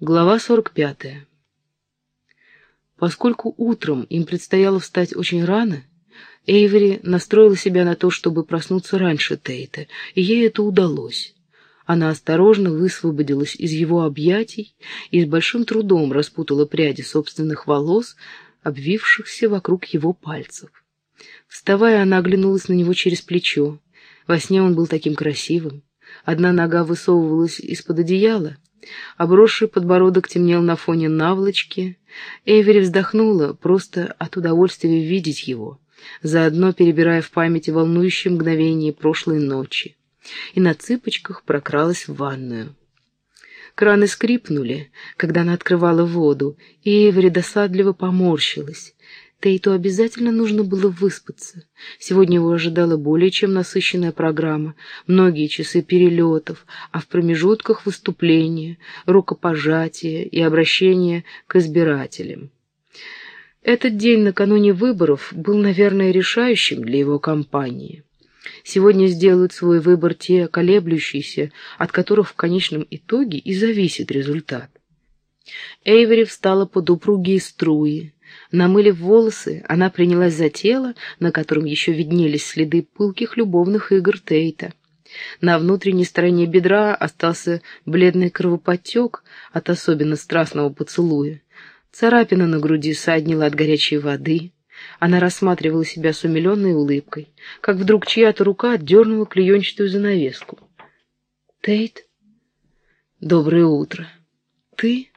Глава 45. Поскольку утром им предстояло встать очень рано, Эйвери настроила себя на то, чтобы проснуться раньше Тейта, и ей это удалось. Она осторожно высвободилась из его объятий и с большим трудом распутала пряди собственных волос, обвившихся вокруг его пальцев. Вставая, она оглянулась на него через плечо. Во сне он был таким красивым. Одна нога высовывалась из-под одеяла, Обросший подбородок темнел на фоне наволочки. Эвери вздохнула просто от удовольствия видеть его, заодно перебирая в памяти волнующие мгновения прошлой ночи. И на цыпочках прокралась в ванную. Краны скрипнули, когда она открывала воду, и Эвери досадливо поморщилась. Тейту обязательно нужно было выспаться. Сегодня его ожидала более чем насыщенная программа, многие часы перелетов, а в промежутках выступления, рукопожатия и обращения к избирателям. Этот день накануне выборов был, наверное, решающим для его кампании. Сегодня сделают свой выбор те колеблющиеся, от которых в конечном итоге и зависит результат. Эйвери встала под упругие струи, Намылив волосы, она принялась за тело, на котором еще виднелись следы пылких любовных игр Тейта. На внутренней стороне бедра остался бледный кровоподтек от особенно страстного поцелуя. Царапина на груди саднила от горячей воды. Она рассматривала себя с умиленной улыбкой, как вдруг чья-то рука отдернула клеенчатую занавеску. «Тейт? Доброе утро. Ты?»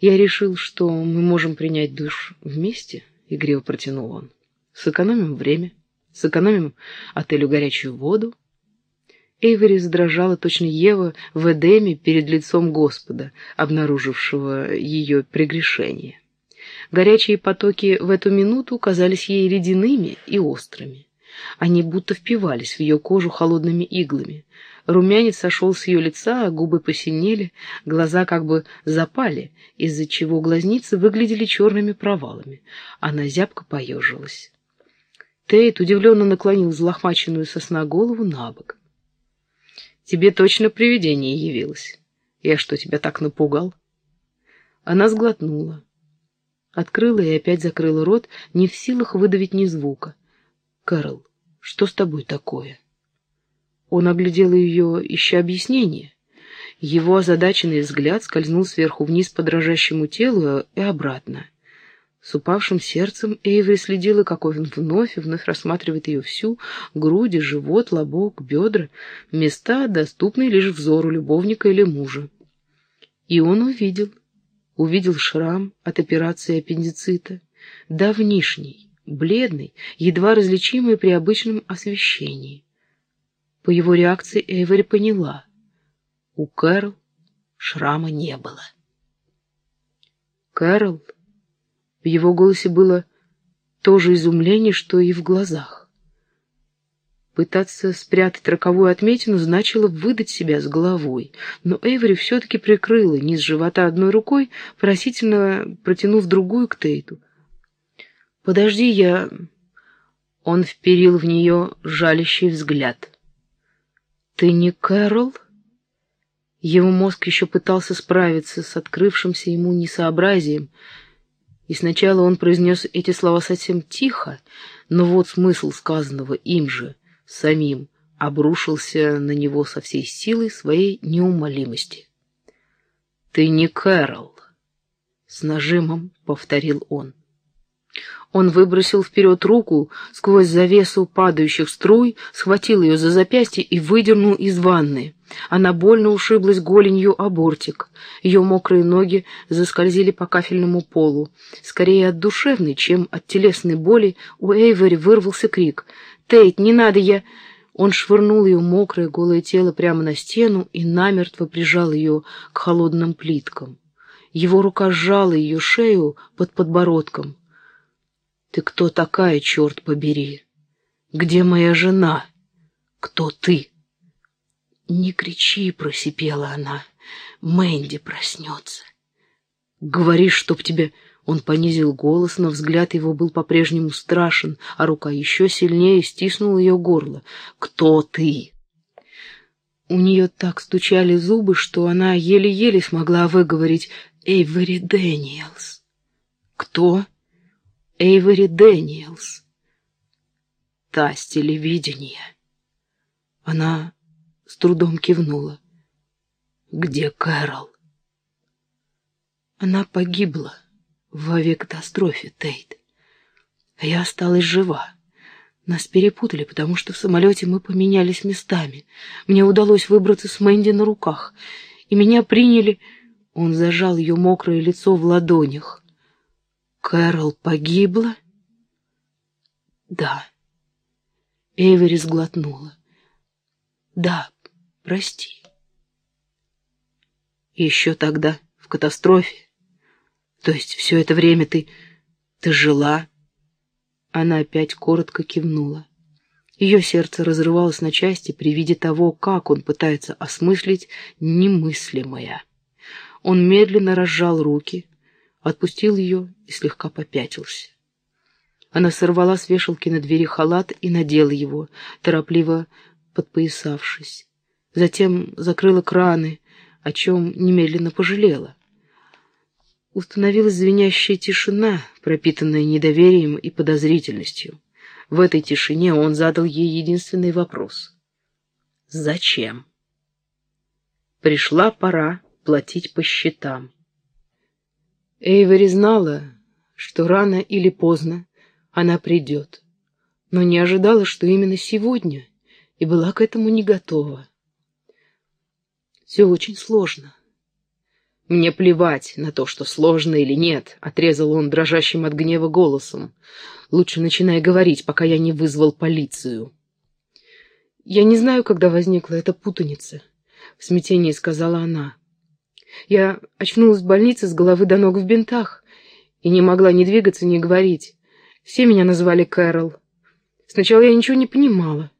Я решил, что мы можем принять душ вместе, — игриво протянул он. Сэкономим время, сэкономим отелю горячую воду. Эйвери задрожала точно Ева в Эдеме перед лицом Господа, обнаружившего ее прегрешение. Горячие потоки в эту минуту казались ей ледяными и острыми. Они будто впивались в ее кожу холодными иглами. Румянец сошел с ее лица, а губы посинели, глаза как бы запали, из-за чего глазницы выглядели черными провалами. Она зябко поежилась. Тейт удивленно наклонил взлохмаченную сосна голову на бок. «Тебе точно привидение явилось. Я что, тебя так напугал?» Она сглотнула. Открыла и опять закрыла рот, не в силах выдавить ни звука. «Кэрол, что с тобой такое?» Он оглядел ее, ища объяснения. Его озадаченный взгляд скользнул сверху вниз по дрожащему телу и обратно. С упавшим сердцем Эйври следила, как он вновь и вновь рассматривает ее всю, груди, живот, лобок, бедра, места, доступные лишь взору любовника или мужа. И он увидел, увидел шрам от операции аппендицита, давнишний, бледный, едва различимый при обычном освещении. По его реакции Эйвери поняла. У Кэрол шрама не было. Кэрол? В его голосе было то же изумление, что и в глазах. Пытаться спрятать роковую отметину значило выдать себя с головой, но Эйвери все-таки прикрыла низ живота одной рукой, просительно протянув другую к Тейту. «Подожди, я...» Он вперил в нее жалящий взгляд. «Ты не Кэрол?» Его мозг еще пытался справиться с открывшимся ему несообразием, и сначала он произнес эти слова совсем тихо, но вот смысл сказанного им же, самим, обрушился на него со всей силой своей неумолимости. «Ты не Кэрол!» — с нажимом повторил он. Он выбросил вперед руку сквозь завесу падающих струй, схватил ее за запястье и выдернул из ванны. Она больно ушиблась голенью о бортик. Ее мокрые ноги заскользили по кафельному полу. Скорее от душевной, чем от телесной боли у Эйвери вырвался крик. «Тейт, не надо, я...» Он швырнул ее мокрое голое тело прямо на стену и намертво прижал ее к холодным плиткам. Его рука сжала ее шею под подбородком. Ты кто такая, черт побери? Где моя жена? Кто ты? Не кричи, просипела она. Мэнди проснется. Говоришь, чтоб тебе... Он понизил голос, но взгляд его был по-прежнему страшен, а рука еще сильнее стиснула ее горло. «Кто ты?» У нее так стучали зубы, что она еле-еле смогла выговорить «Эйвери Дэниелс». «Кто?» «Эйвери Дэниелс». «Та с телевидения». Она с трудом кивнула. «Где Кэрол?» Она погибла в авиакатастрофе, Тейт. А я осталась жива. Нас перепутали, потому что в самолете мы поменялись местами. Мне удалось выбраться с Мэнди на руках, и меня приняли... Он зажал ее мокрое лицо в ладонях. Кэрол погибла? Да. Эвери сглотнула. Да, прости. Еще тогда, в катастрофе, то есть все это время ты... ты жила?» Она опять коротко кивнула. Ее сердце разрывалось на части при виде того, как он пытается осмыслить немыслимое. Он медленно разжал руки, отпустил ее и слегка попятился. Она сорвала с вешалки на двери халат и надела его, торопливо подпоясавшись. Затем закрыла краны, о чем немедленно пожалела. Установилась звенящая тишина, пропитанная недоверием и подозрительностью. В этой тишине он задал ей единственный вопрос. «Зачем?» Пришла пора платить по счетам. Эйвери знала, что рано или поздно она придет, но не ожидала, что именно сегодня, и была к этому не готова. Все очень сложно. «Мне плевать на то, что сложно или нет», — отрезал он дрожащим от гнева голосом. «Лучше начинай говорить, пока я не вызвал полицию». «Я не знаю, когда возникла эта путаница», — в смятении сказала она. «Я очнулась в больнице с головы до ног в бинтах и не могла ни двигаться, ни говорить. Все меня называли Кэрол. Сначала я ничего не понимала.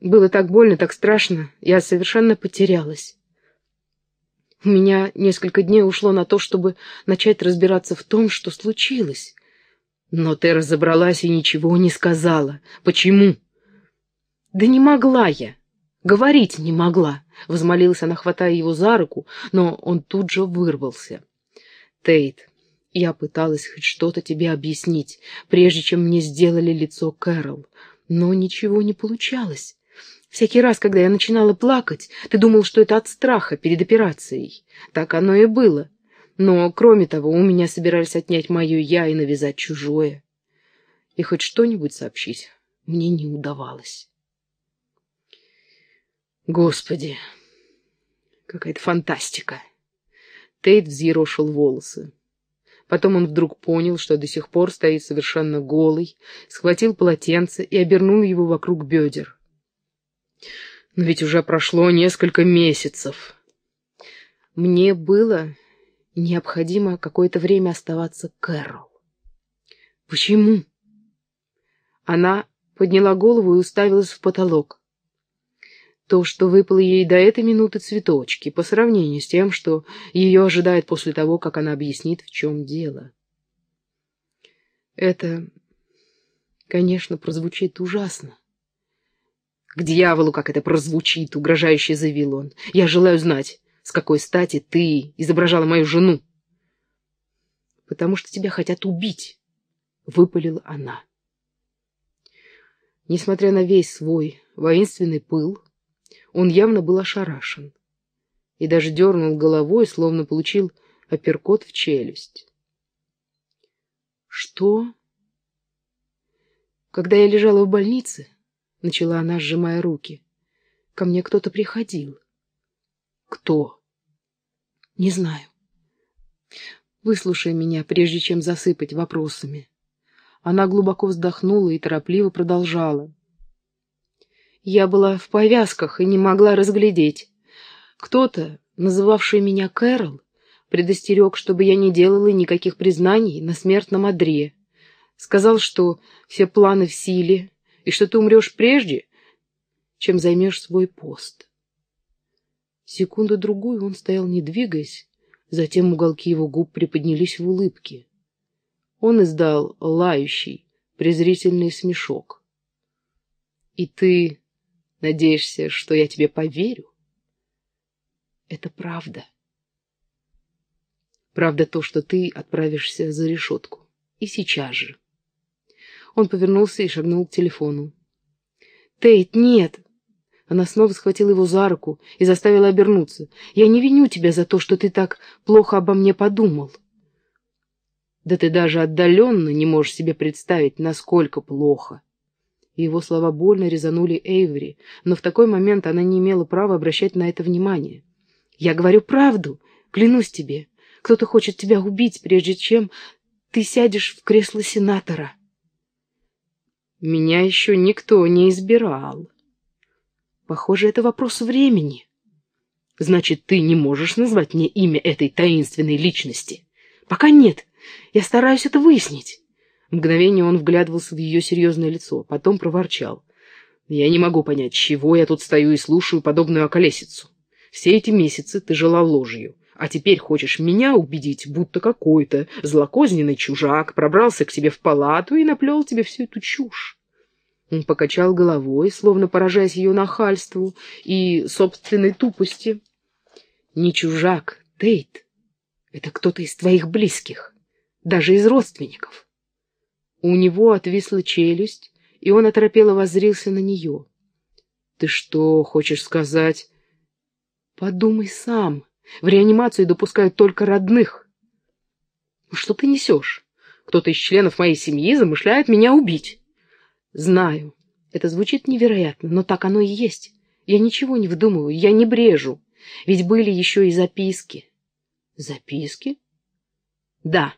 Было так больно, так страшно, я совершенно потерялась». У меня несколько дней ушло на то, чтобы начать разбираться в том, что случилось. Но ты разобралась и ничего не сказала. Почему? Да не могла я. Говорить не могла. Возмолилась она, хватая его за руку, но он тут же вырвался. Тейт, я пыталась хоть что-то тебе объяснить, прежде чем мне сделали лицо Кэрол, но ничего не получалось. Всякий раз, когда я начинала плакать, ты думал, что это от страха перед операцией. Так оно и было. Но, кроме того, у меня собирались отнять мое «я» и навязать чужое. И хоть что-нибудь сообщить мне не удавалось. Господи, какая-то фантастика. Тейт взъерошил волосы. Потом он вдруг понял, что до сих пор стоит совершенно голый, схватил полотенце и обернул его вокруг бедер. Но ведь уже прошло несколько месяцев. Мне было необходимо какое-то время оставаться Кэрол. Почему? Она подняла голову и уставилась в потолок. То, что выпало ей до этой минуты цветочки, по сравнению с тем, что ее ожидает после того, как она объяснит, в чем дело. Это, конечно, прозвучит ужасно. «К дьяволу, как это прозвучит!» — угрожающе заявил он. «Я желаю знать, с какой стати ты изображала мою жену?» «Потому что тебя хотят убить», — выпалила она. Несмотря на весь свой воинственный пыл, он явно был ошарашен и даже дернул головой, словно получил апперкот в челюсть. «Что?» Когда я лежала в больнице, — начала она, сжимая руки. «Ко мне кто-то приходил». «Кто?» «Не знаю. Выслушай меня, прежде чем засыпать вопросами». Она глубоко вздохнула и торопливо продолжала. Я была в повязках и не могла разглядеть. Кто-то, называвший меня Кэрол, предостерег, чтобы я не делала никаких признаний на смертном одре. Сказал, что все планы в силе, и что ты умрешь прежде, чем займешь свой пост. Секунду-другую он стоял, не двигаясь, затем уголки его губ приподнялись в улыбке. Он издал лающий, презрительный смешок. — И ты Надеешься, что я тебе поверю? Это правда. Правда то, что ты отправишься за решетку. И сейчас же. Он повернулся и шагнул к телефону. «Тейт, нет!» Она снова схватила его за руку и заставила обернуться. «Я не виню тебя за то, что ты так плохо обо мне подумал». «Да ты даже отдаленно не можешь себе представить, насколько плохо». Его слова больно резанули Эйвери, но в такой момент она не имела права обращать на это внимание. «Я говорю правду, клянусь тебе. Кто-то хочет тебя убить, прежде чем ты сядешь в кресло сенатора». «Меня еще никто не избирал». «Похоже, это вопрос времени». «Значит, ты не можешь назвать мне имя этой таинственной личности?» «Пока нет. Я стараюсь это выяснить». Мгновение он вглядывался в ее серьезное лицо, потом проворчал. «Я не могу понять, чего я тут стою и слушаю подобную околесицу. Все эти месяцы ты жила ложью, а теперь хочешь меня убедить, будто какой-то злокозненный чужак пробрался к тебе в палату и наплел тебе всю эту чушь». Он покачал головой, словно поражаясь ее нахальству и собственной тупости. «Не чужак, Тейт. Это кто-то из твоих близких, даже из родственников». У него отвисла челюсть, и он оторопело воззрился на нее. «Ты что хочешь сказать?» «Подумай сам. В реанимацию допускают только родных». «Что ты несешь? Кто-то из членов моей семьи замышляет меня убить». «Знаю. Это звучит невероятно, но так оно и есть. Я ничего не вдумываю, я не брежу. Ведь были еще и записки». «Записки?» «Да».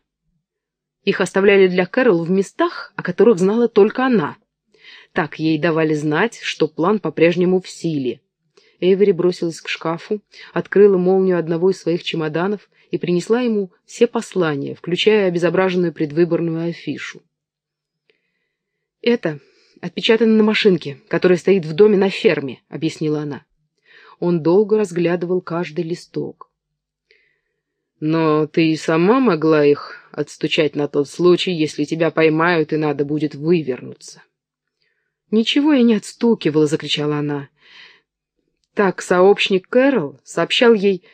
Их оставляли для Кэрол в местах, о которых знала только она. Так ей давали знать, что план по-прежнему в силе. Эйвери бросилась к шкафу, открыла молнию одного из своих чемоданов и принесла ему все послания, включая обезображенную предвыборную афишу. «Это отпечатано на машинке, которая стоит в доме на ферме», — объяснила она. Он долго разглядывал каждый листок. «Но ты и сама могла их отстучать на тот случай, если тебя поймают и надо будет вывернуться. «Ничего я не отстукивала!» — закричала она. Так сообщник Кэрол сообщал ей...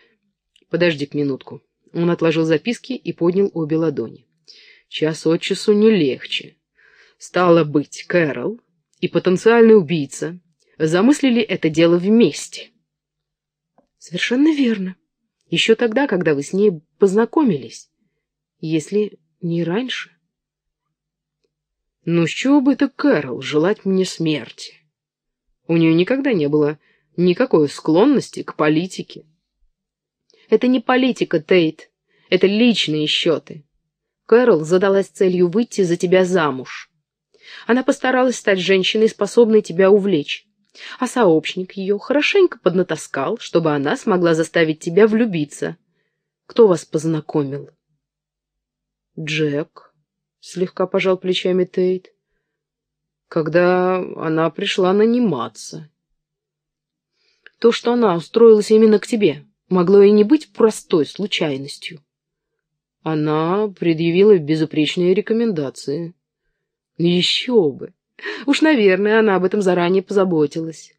Подожди-ка минутку. Он отложил записки и поднял обе ладони. Час от часу не легче. Стало быть, Кэрол и потенциальный убийца замыслили это дело вместе. Совершенно верно. Еще тогда, когда вы с ней познакомились если не раньше. Ну, с чего бы это Кэрол желать мне смерти? У нее никогда не было никакой склонности к политике. Это не политика, Тейт. Это личные счеты. Кэрол задалась целью выйти за тебя замуж. Она постаралась стать женщиной, способной тебя увлечь. А сообщник ее хорошенько поднатаскал, чтобы она смогла заставить тебя влюбиться. Кто вас познакомил? Джек, слегка пожал плечами Тейт, когда она пришла наниматься. То, что она устроилась именно к тебе, могло и не быть простой случайностью. Она предъявила безупречные рекомендации. Еще бы! Уж, наверное, она об этом заранее позаботилась.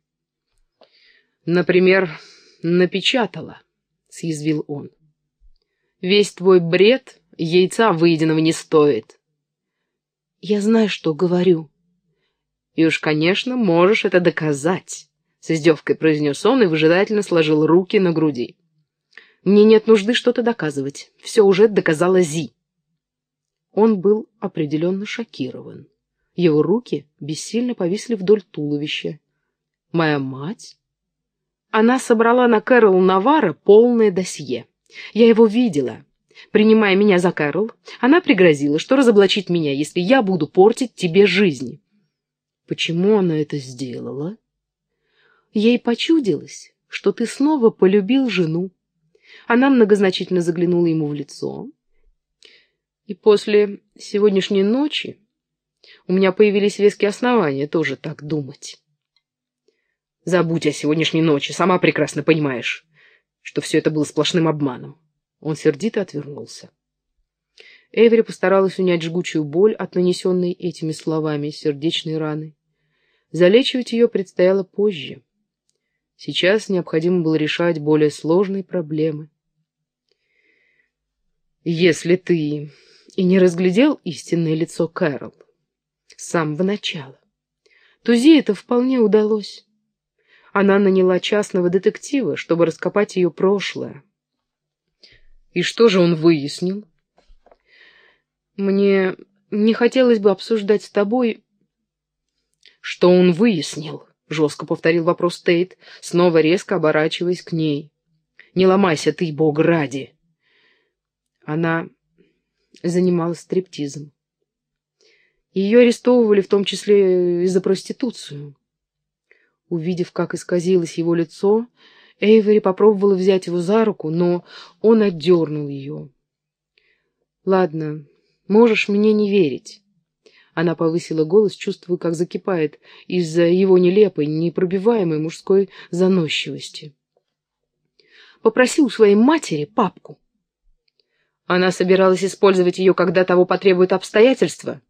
Например, напечатала, — съязвил он. Весь твой бред Яйца выеденного не стоит. Я знаю, что говорю. И уж, конечно, можешь это доказать, с издевкой произнес он и выжидательно сложил руки на груди. Мне нет нужды что-то доказывать. Все уже доказала Зи. Он был определенно шокирован. Его руки бессильно повисли вдоль туловища. Моя мать? Она собрала на Кэрол Навара полное досье. Я его видела. Принимая меня за Кэрол, она пригрозила, что разоблачит меня, если я буду портить тебе жизнь. Почему она это сделала? Ей почудилось, что ты снова полюбил жену. Она многозначительно заглянула ему в лицо. И после сегодняшней ночи у меня появились веские основания тоже так думать. Забудь о сегодняшней ночи, сама прекрасно понимаешь, что все это было сплошным обманом. Он сердито отвернулся. Эвери постаралась унять жгучую боль от нанесенной этими словами сердечной раны. Залечивать ее предстояло позже. Сейчас необходимо было решать более сложные проблемы. Если ты и не разглядел истинное лицо Кэрол с самого начала, то Зи это вполне удалось. Она наняла частного детектива, чтобы раскопать ее прошлое. И что же он выяснил? Мне не хотелось бы обсуждать с тобой... Что он выяснил? Жестко повторил вопрос Тейт, снова резко оборачиваясь к ней. Не ломайся ты, бог ради. Она занималась стриптизом. Ее арестовывали в том числе и за проституцию. Увидев, как исказилось его лицо, Эйвери попробовала взять его за руку, но он отдернул ее. «Ладно, можешь мне не верить». Она повысила голос, чувствуя, как закипает из-за его нелепой, непробиваемой мужской заносчивости. «Попроси у своей матери папку». Она собиралась использовать ее, когда того потребуют обстоятельства.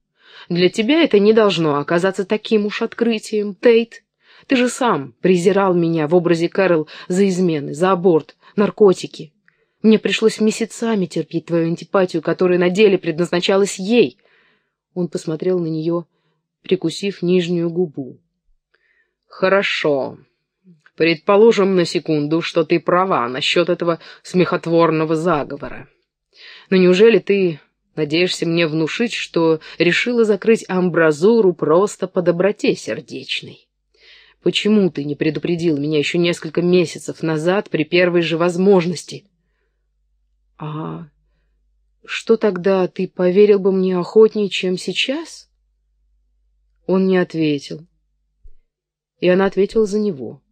Для тебя это не должно оказаться таким уж открытием, Тейт. Ты же сам презирал меня в образе Кэрол за измены, за аборт, наркотики. Мне пришлось месяцами терпеть твою антипатию, которая на деле предназначалась ей. Он посмотрел на нее, прикусив нижнюю губу. Хорошо. Предположим на секунду, что ты права насчет этого смехотворного заговора. Но неужели ты надеешься мне внушить, что решила закрыть амбразуру просто по доброте сердечной? Почему ты не предупредил меня еще несколько месяцев назад при первой же возможности? А что тогда ты поверил бы мне охотнее, чем сейчас? Он не ответил. И она ответила за него.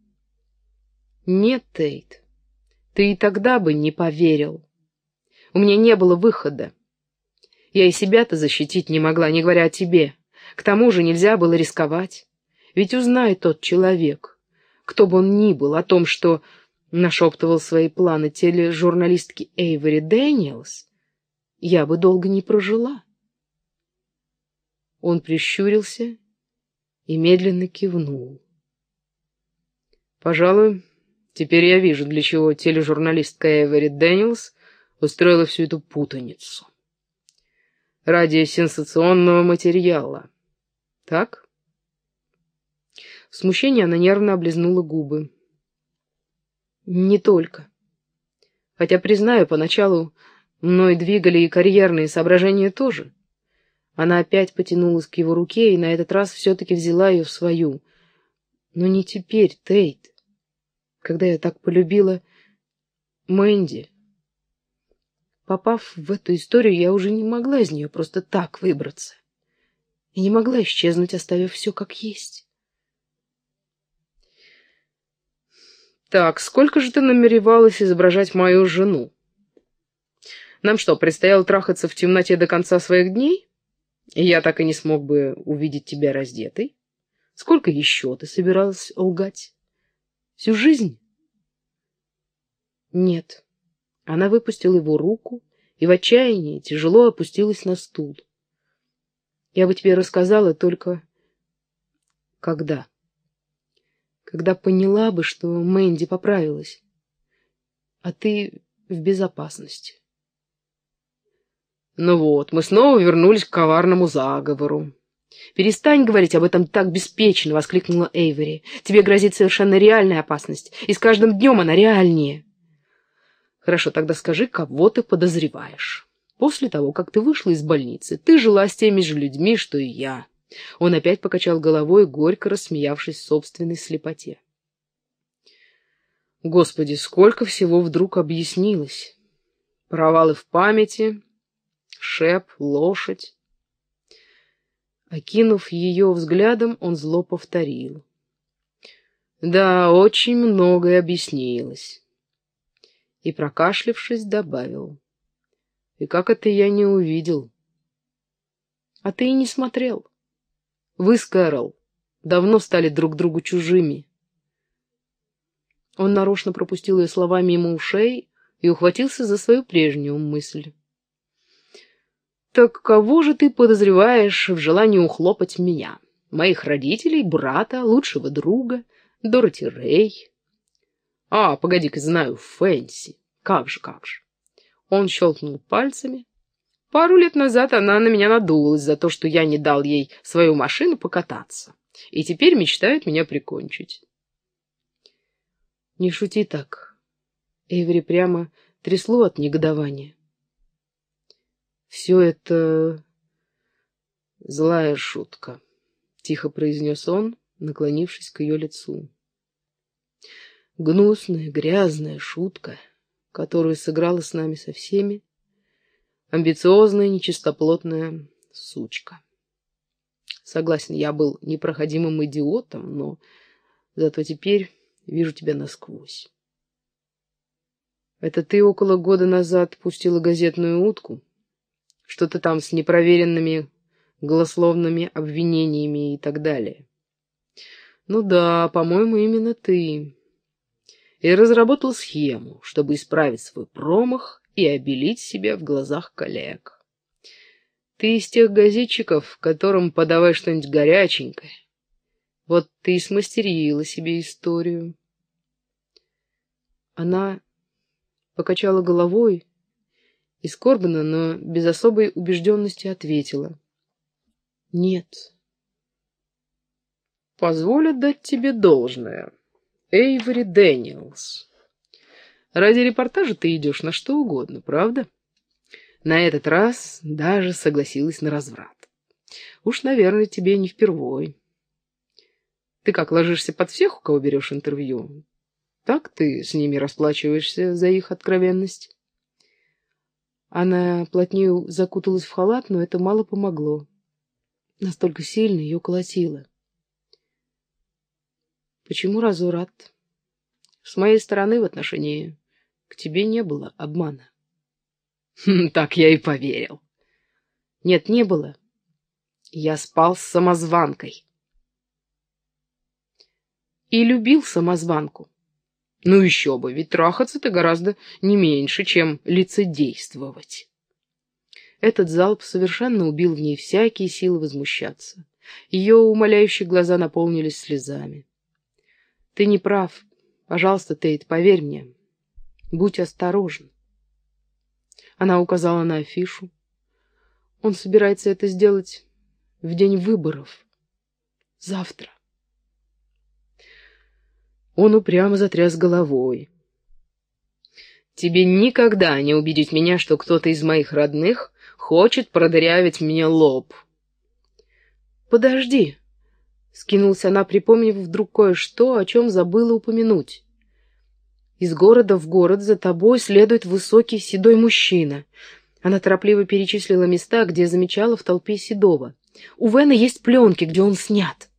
Нет, Тейт, ты и тогда бы не поверил. У меня не было выхода. Я и себя-то защитить не могла, не говоря о тебе. К тому же нельзя было рисковать. Ведь узнай тот человек, кто бы он ни был, о том, что нашептывал свои планы тележурналистки Эйвори Дэниелс, я бы долго не прожила. Он прищурился и медленно кивнул. Пожалуй, теперь я вижу, для чего тележурналистка Эвери Дэниелс устроила всю эту путаницу. Ради сенсационного материала. Так? В смущении она нервно облизнула губы. Не только. Хотя, признаю, поначалу мной двигали и карьерные соображения тоже. Она опять потянулась к его руке и на этот раз все-таки взяла ее в свою. Но не теперь, Тейт, когда я так полюбила Мэнди. Попав в эту историю, я уже не могла из нее просто так выбраться. И не могла исчезнуть, оставив все как есть. Так, сколько же ты намеревалась изображать мою жену? Нам что, предстояло трахаться в темноте до конца своих дней? Я так и не смог бы увидеть тебя раздетой? Сколько еще ты собиралась лгать? Всю жизнь? Нет. Она выпустила его руку и в отчаянии тяжело опустилась на стул. Я бы тебе рассказала только... Когда? когда поняла бы, что Мэнди поправилась. А ты в безопасности. Ну вот, мы снова вернулись к коварному заговору. «Перестань говорить об этом так беспечно!» — воскликнула Эйвери. «Тебе грозит совершенно реальная опасность, и с каждым днем она реальнее». «Хорошо, тогда скажи, кого ты подозреваешь. После того, как ты вышла из больницы, ты жила с теми же людьми, что и я. Он опять покачал головой, горько рассмеявшись собственной слепоте. Господи, сколько всего вдруг объяснилось. Провалы в памяти, шеп, лошадь. Окинув ее взглядом, он зло повторил. Да, очень многое объяснилось. И, прокашлившись, добавил. И как это я не увидел? А ты и не смотрел. Вы с Кэрол давно стали друг другу чужими. Он нарочно пропустил ее слова мимо ушей и ухватился за свою прежнюю мысль. «Так кого же ты подозреваешь в желании ухлопать меня? моих родителей, брата, лучшего друга, Дороти Рэй. А, погоди-ка, знаю, Фэнси. Как же, как же. Он щелкнул пальцами. Пару лет назад она на меня надулась за то, что я не дал ей свою машину покататься. И теперь мечтает меня прикончить. Не шути так. Эйвери прямо трясло от негодования. Все это злая шутка, тихо произнес он, наклонившись к ее лицу. Гнусная, грязная шутка, которую сыграла с нами со всеми, амбициозная, нечистоплотная сучка. Согласен, я был непроходимым идиотом, но зато теперь вижу тебя насквозь. Это ты около года назад пустила газетную утку? Что-то там с непроверенными голословными обвинениями и так далее. Ну да, по-моему, именно ты. И разработал схему, чтобы исправить свой промах и обелить себя в глазах коллег. Ты из тех газетчиков, которым подавай что-нибудь горяченькое. Вот ты и смастерила себе историю. Она покачала головой и скорбно, но без особой убежденности ответила. Нет. Позволь отдать тебе должное. Эйвори Дэниелс. Ради репортажа ты идешь на что угодно, правда? На этот раз даже согласилась на разврат. Уж, наверное, тебе не впервой. Ты как, ложишься под всех, у кого берешь интервью? Так ты с ними расплачиваешься за их откровенность? Она плотнее закуталась в халат, но это мало помогло. Настолько сильно ее колотило. Почему разурат? С моей стороны в отношении к тебе не было обмана. Хм, так я и поверил. Нет, не было. Я спал с самозванкой. И любил самозванку. Ну еще бы, ведь трахаться-то гораздо не меньше, чем лицедействовать. Этот залп совершенно убил в ней всякие силы возмущаться. Ее умоляющие глаза наполнились слезами. «Ты не прав. Пожалуйста, Тейт, поверь мне. Будь осторожен». Она указала на афишу. Он собирается это сделать в день выборов. Завтра. Он упрямо затряс головой. «Тебе никогда не убедить меня, что кто-то из моих родных хочет продырявить мне лоб». «Подожди», — скинулась она, припомнив вдруг кое-что, о чем забыла упомянуть. «Из города в город за тобой следует высокий седой мужчина». Она торопливо перечислила места, где замечала в толпе Седова. «У Вена есть пленки, где он снят».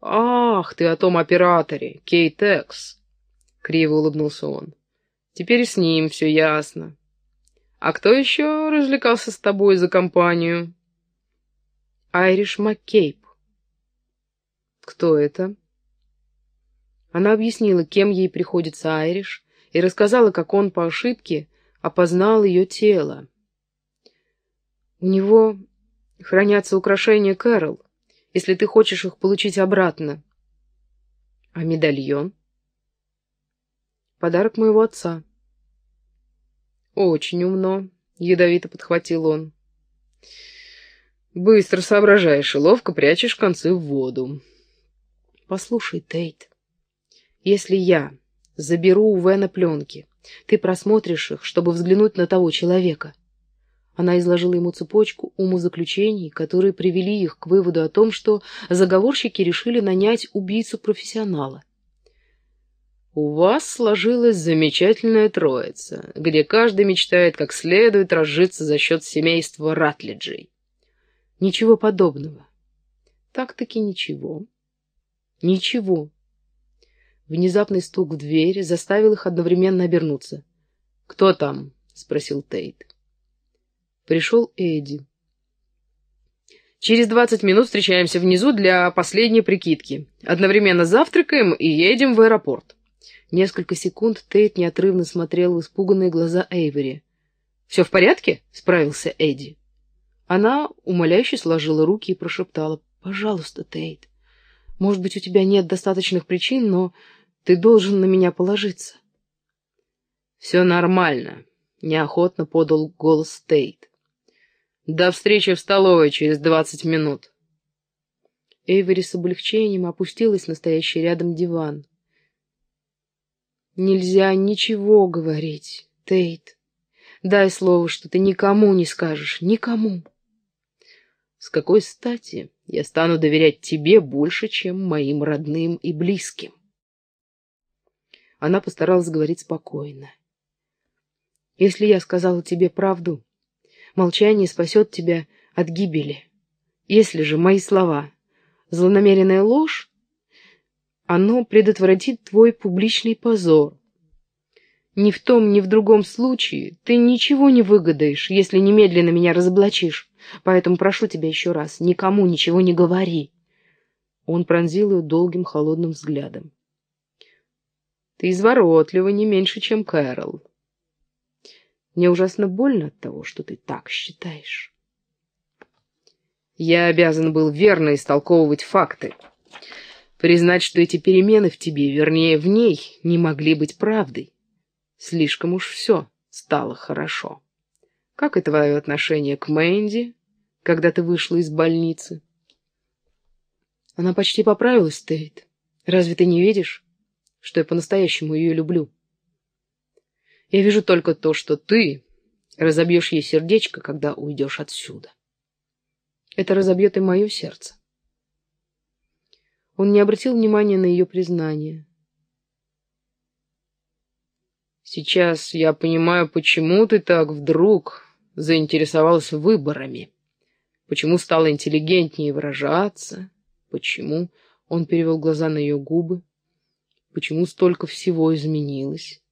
«Ах, ты о том операторе, Кейтекс!» — криво улыбнулся он. «Теперь с ним все ясно. А кто еще развлекался с тобой за компанию?» «Айриш Маккейб». «Кто это?» Она объяснила, кем ей приходится Айриш, и рассказала, как он по ошибке опознал ее тело. «У него хранятся украшения Кэрол», если ты хочешь их получить обратно. А медальон? Подарок моего отца. Очень умно, ядовито подхватил он. Быстро соображаешь и ловко прячешь концы в воду. Послушай, Тейт, если я заберу у Вена пленки, ты просмотришь их, чтобы взглянуть на того человека. Она изложила ему цепочку умозаключений, которые привели их к выводу о том, что заговорщики решили нанять убийцу-профессионала. «У вас сложилась замечательная троица, где каждый мечтает как следует разжиться за счет семейства Ратлиджей». «Ничего подобного». «Так-таки ничего». «Ничего». Внезапный стук в дверь заставил их одновременно обернуться. «Кто там?» — спросил Тейт. Пришел Эдди. Через двадцать минут встречаемся внизу для последней прикидки. Одновременно завтракаем и едем в аэропорт. Несколько секунд Тейт неотрывно смотрел в испуганные глаза Эйвери. «Все в порядке?» — справился Эдди. Она умоляюще сложила руки и прошептала. Пожалуйста, Тейт. Может быть, у тебя нет достаточных причин, но ты должен на меня положиться. Все нормально, неохотно подал голос Тейт. До встречи в столовой через двадцать минут. Эйвери с облегчением опустилась на стоящий рядом диван. Нельзя ничего говорить, Тейт. Дай слово, что ты никому не скажешь, никому. С какой стати я стану доверять тебе больше, чем моим родным и близким? Она постаралась говорить спокойно. Если я сказала тебе правду, молчание спасет тебя от гибели. Если же мои слова — злонамеренная ложь, оно предотвратит твой публичный позор. Ни в том, ни в другом случае ты ничего не выгадаешь, если немедленно меня разоблачишь. Поэтому прошу тебя еще раз, никому ничего не говори. Он пронзил ее долгим холодным взглядом. Ты изворотлива не меньше, чем Кэрол. Мне ужасно больно от того, что ты так считаешь. Я обязан был верно истолковывать факты. Признать, что эти перемены в тебе, вернее, в ней, не могли быть правдой. Слишком уж все стало хорошо. Как и твое отношение к Мэнди, когда ты вышла из больницы? Она почти поправилась, Тейт. Разве ты не видишь, что я по-настоящему ее люблю? Я вижу только то, что ты разобьешь ей сердечко, когда уйдешь отсюда. Это разобьет и мое сердце. Он не обратил внимания на ее признание. Сейчас я понимаю, почему ты так вдруг заинтересовалась выборами. Почему стала интеллигентнее выражаться. Почему он перевел глаза на ее губы. Почему столько всего изменилось.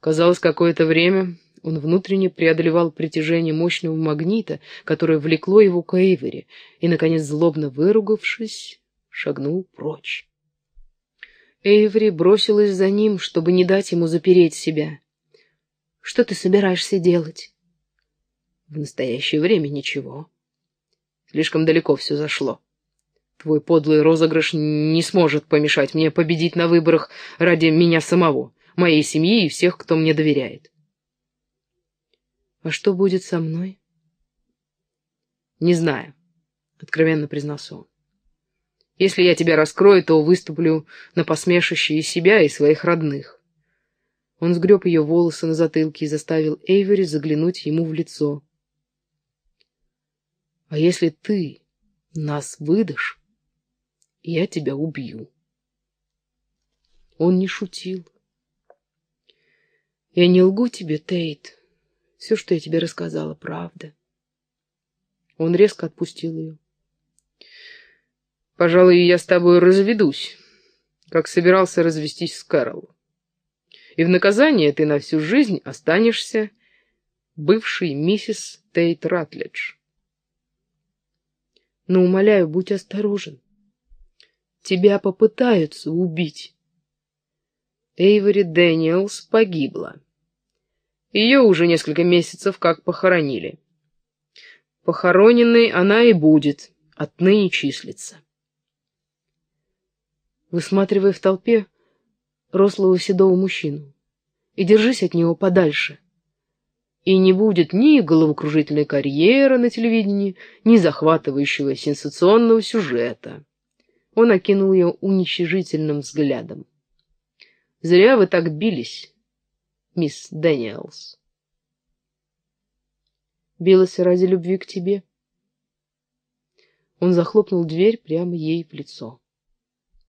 Казалось, какое-то время он внутренне преодолевал притяжение мощного магнита, которое влекло его к Эйвери, и, наконец, злобно выругавшись, шагнул прочь. Эйвери бросилась за ним, чтобы не дать ему запереть себя. «Что ты собираешься делать?» «В настоящее время ничего. Слишком далеко все зашло. Твой подлый розыгрыш не сможет помешать мне победить на выборах ради меня самого моей семьи и всех, кто мне доверяет. А что будет со мной? Не знаю, откровенно признался он. Если я тебя раскрою, то выступлю на посмешище и себя, и своих родных. Он сгреб ее волосы на затылке и заставил Эйвери заглянуть ему в лицо. А если ты нас выдашь, я тебя убью. Он не шутил. Я не лгу тебе, Тейт. Все, что я тебе рассказала, правда. Он резко отпустил ее. Пожалуй, я с тобой разведусь, как собирался развестись с Кэрол. И в наказание ты на всю жизнь останешься бывшей миссис Тейт Ратлидж. Но, умоляю, будь осторожен. Тебя попытаются убить. Эйвери Дэниелс погибла. Ее уже несколько месяцев как похоронили. Похороненной она и будет, отныне числится. Высматривая в толпе рослого седого мужчину, и держись от него подальше. И не будет ни головокружительной карьеры на телевидении, ни захватывающего сенсационного сюжета. Он окинул ее уничижительным взглядом. Зря вы так бились, мисс Дэниелс. Билась ради любви к тебе. Он захлопнул дверь прямо ей в лицо.